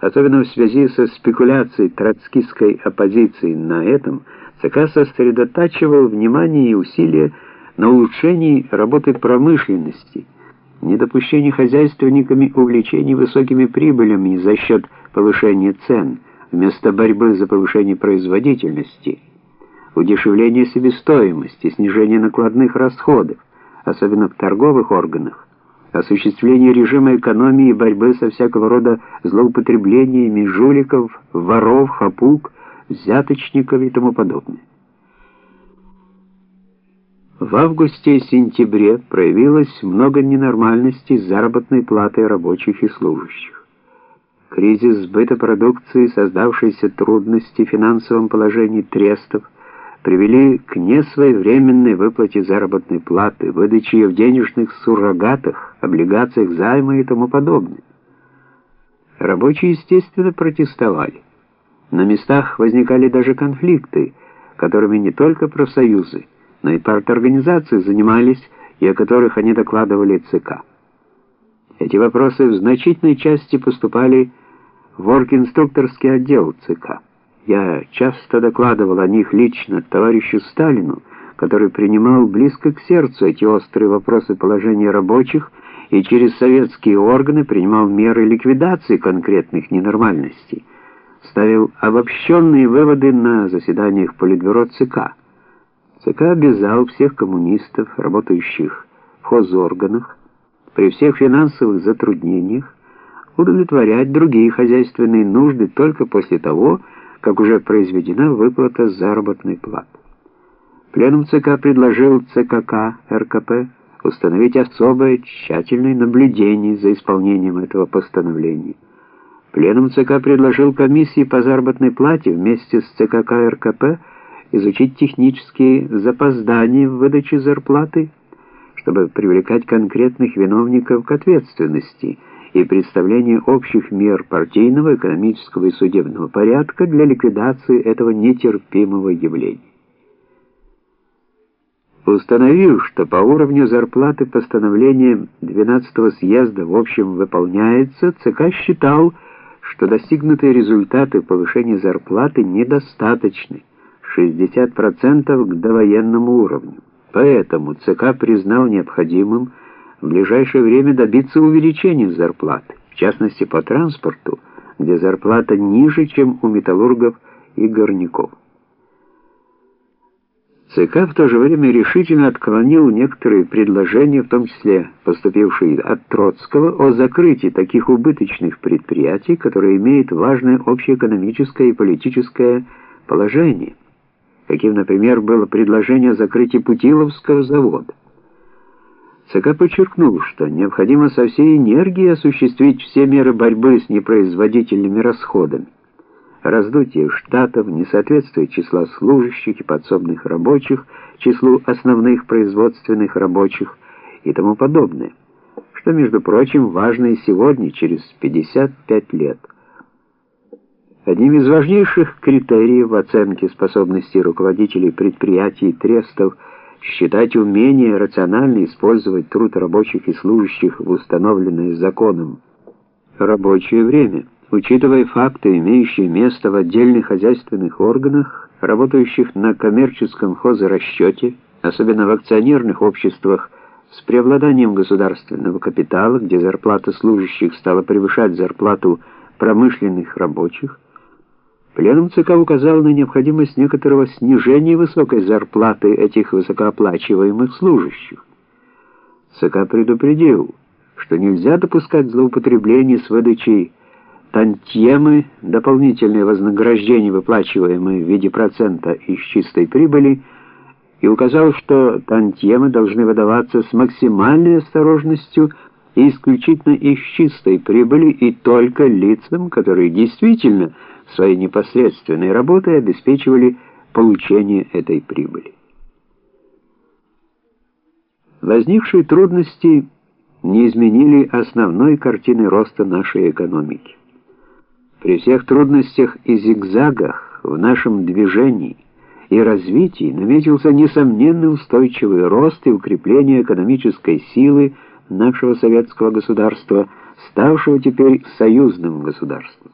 Особенно в связи со спекуляцией троцкистской оппозиции на этом, ЦК сосредотачивал внимание и усилия на улучшении работы промышленности, недопущении хозяйственниками увлечений высокими прибылями за счет повышения цен, вместо борьбы за повышение производительности, удешевление себестоимости, снижение накладных расходов, особенно в торговых органах, осуществление режима экономии и борьбы со всякого рода злоупотреблениями жуликов, воров, хапук, взяточников и тому подобное. В августе и сентябре проявилось много ненормальностей с заработной платой рабочих и служащих. Кризис сбыта продукции, создавшиеся трудности в финансовом положении трестов, привели к несвоевременной выплате заработной платы, выдаче ее в денежных суррогатах, облигациях займа и тому подобное. Рабочие, естественно, протестовали. На местах возникали даже конфликты, которыми не только профсоюзы, но и парторганизации занимались и о которых они докладывали ЦК. Эти вопросы в значительной части поступали в оргинструкторский отдел ЦК. Я часто докладывал о них лично товарищу Сталину, который принимал близко к сердцу эти острые вопросы положения рабочих и через советские органы принимал меры ликвидации конкретных ненормальностей, ставил обобщенные выводы на заседаниях Политбюро ЦК. ЦК обязал всех коммунистов, работающих в хозорганах, при всех финансовых затруднениях, удовлетворять другие хозяйственные нужды только после того, как уже произведена выплата заработной платы. Пленум ЦК предложил ЦКК РКП установить особое тщательное наблюдение за исполнением этого постановления. Пленум ЦК предложил комиссии по заработной плате вместе с ЦКК РКП изучить технические запоздания в выдаче зарплаты, чтобы привлекать конкретных виновников к ответственности – и представление общих мер партийного, экономического и судебного порядка для ликвидации этого нетерпимого явления. Установив, что по уровню зарплаты постановление 12-го съезда в общем выполняется, ЦК считал, что достигнутые результаты повышения зарплаты недостаточны, 60% к довоенному уровню. Поэтому ЦК признал необходимым в ближайшее время добиться увеличения зарплаты, в частности по транспорту, где зарплата ниже, чем у металлургов и горняков. ЦК в то же время решительно отклонил некоторые предложения, в том числе поступившие от Троцкого, о закрытии таких убыточных предприятий, которые имеют важное общеэкономическое и политическое положение, каким, например, было предложение о закрытии Путиловского завода. ЦК подчеркнул, что необходимо со всей энергией осуществить все меры борьбы с непроизводительными расходами. Раздутие штатов, несоответствие числа служащих и подсобных рабочих числу основных производственных рабочих и тому подобное, что, между прочим, важно и сегодня, через 55 лет. Одним из важнейших критериев оценки способности руководителей предприятий и трестов – считать умение рационально использовать труд рабочих и служащих в установленное законом рабочее время, учитывая факты, имеющие место в отдельных хозяйственных органах, работающих на коммерческом хозрасчете, особенно в акционерных обществах с преобладанием государственного капитала, где зарплата служащих стала превышать зарплату промышленных рабочих, Пленум ЦК указал на необходимость некоторого снижения высокой зарплаты этих высокооплачиваемых служащих. ЦК предупредил, что нельзя допускать злоупотребление с выдачей тантьемы, дополнительное вознаграждение, выплачиваемое в виде процента из чистой прибыли, и указал, что тантьемы должны выдаваться с максимальной осторожностью и исключительно из чистой прибыли и только лицам, которые действительно своей непосредственной работой обеспечивали получение этой прибыли. Возникшие трудности не изменили основной картины роста нашей экономики. При всех трудностях и зигзагах в нашем движении и развитии наметился несомненный устойчивый рост и укрепление экономической силы нашего советского государства, ставшего теперь союзным государством.